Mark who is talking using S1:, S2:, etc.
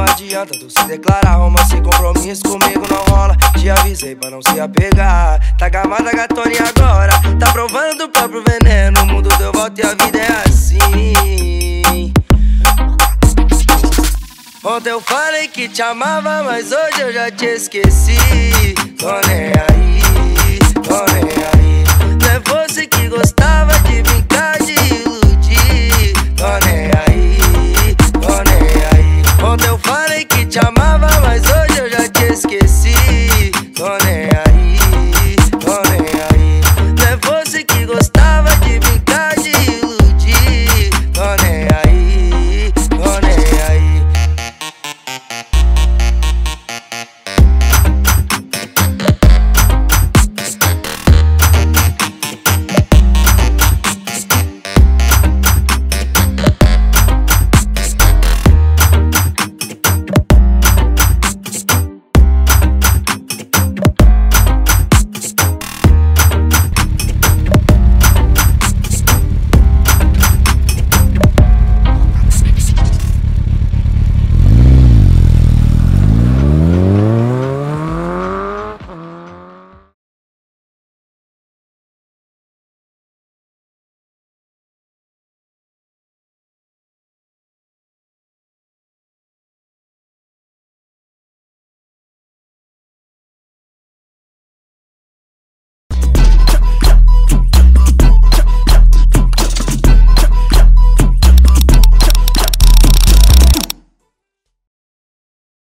S1: adianta tu se declarar. Romance compromisso comigo não rola. Te avisei pra não se apegar. Tá gamada gatone agora. Tá provando do próprio veneno. O mundo deu volta e a vida é assim. Ontem eu falei que te amava, mas hoje eu já te esqueci. Tô nem aí, tô nem aí. corazones.